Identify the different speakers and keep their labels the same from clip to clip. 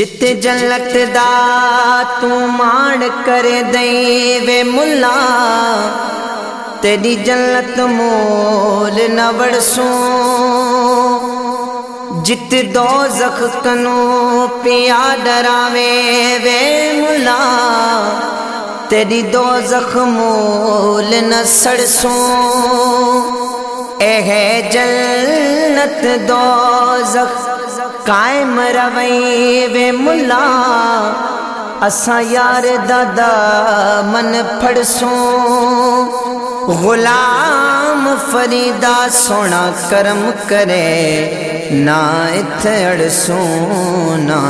Speaker 1: جت جلت دا تو ماڑ کر دیں وے ملا تیری جلت مول نہ وڑسوں جت دو زخ کنو پیا ڈراوے وے ملا تیری دو زخ مول نہ سڑسوں اے ہے جنت دو زخ قائم روئی وے ملا۔ اساں یار دادا من پھڑسوں۔ غلام فریدا سونا کرم کرے۔ نہ ات اڑسوں، نہ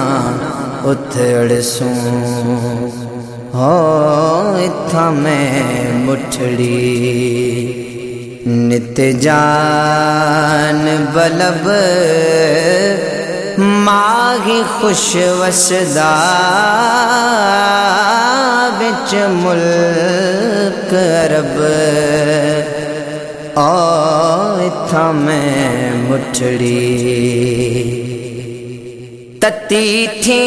Speaker 1: ات اڑسوں۔ ہو اتھا میں مٹھڑی۔ نت جان بلب ماہی خوش وسدا بچ ملک عرب او میں مٹھڑی۔ تتی تھی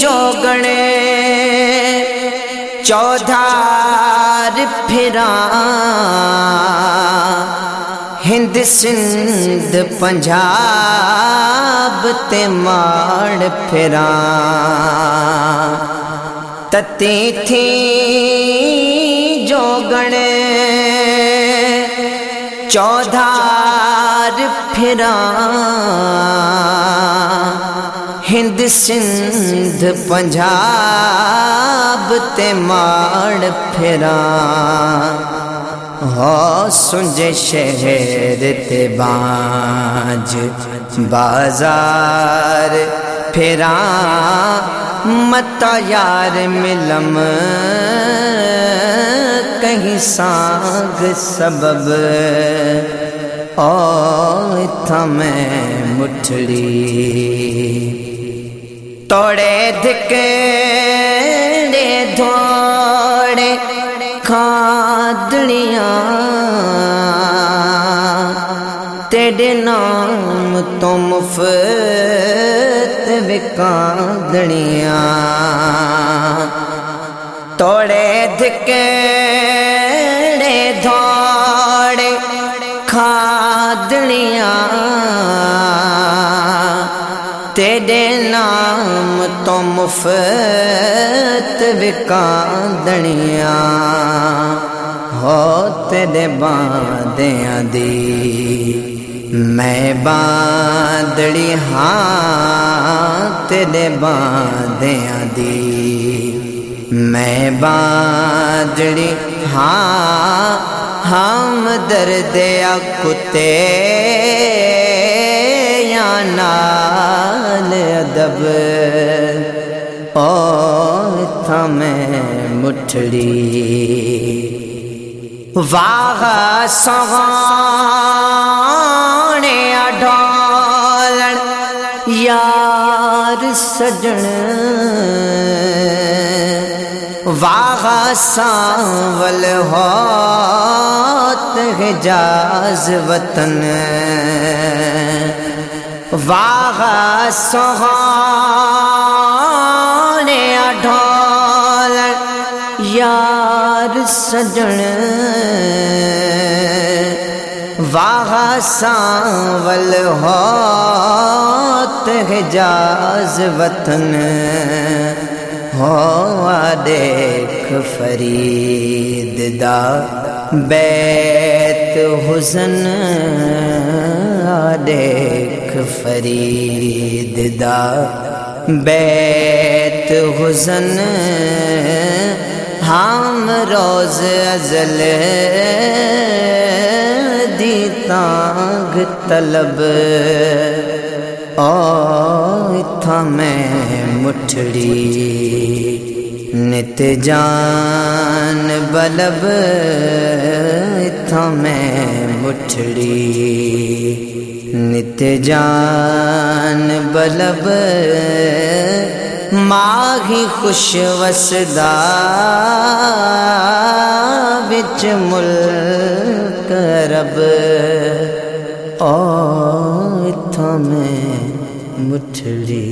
Speaker 1: جو گنے۔ چودھار پھرا۔ ہند سندھ، پنجاب تے ماڑ پھرا تتی تھی جو گنے چودھار پھرا ہند سندھ، پنجاب تے ماڑ پھرا ہو سنج شہر تے بانج بازار۔ پھرا متا یار ملم، کہیں سانگ سبب۔ او تھا میں مٹھڑی توڑے دھکے دھوڑے کھادڑیاں تیرے نام تو مفت وکاندڑیاں توڑے دھکے دھوڑے کھادڑیاں تیرے نام تو مفت وکاندڑیاں ہو تیرے باندیاں دی۔ میں باندڑی ہاں تیرے باندیاں دی۔ میں باندڑی ہاں ہم دردیا کتے یا نال ادب۔ او تھا میں مٹھڑی۔ واہ سہانے ڈالن یار سجن واہ سانول ہوت حجاز وطن واہ سہانے سجن۔ واہ سانول ہوت حجاز وطن۔ ہو دیکھ فرید دا بیت حسن۔ دیکھ فرید دا بیت حسن۔ ہم روز ازل دی تانگ طلب۔ او تھا میں مٹھڑی۔ نت جان بلب۔ تھا میں مٹھڑی۔ نت جان بلب۔ ماہی خوش وسدا بچ ملک رب او اتھا میں مٹھڑی